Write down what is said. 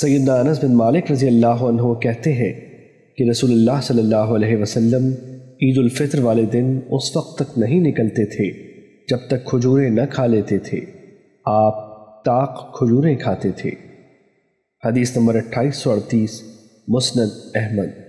سیدنا انس بن مالک رضی اللہ عنہ کہتے ہیں کہ رسول اللہ صلی اللہ علیہ وسلم عید الفطر والے دن اس وقت تک نہیں نکلتے تھے جب تک کھجوریں نہ کھا لیتے تھے۔ آپ طاق کھجوریں کھاتے تھے۔ حدیث نمبر اٹھائیس سو اڑتیس، مسند احمد۔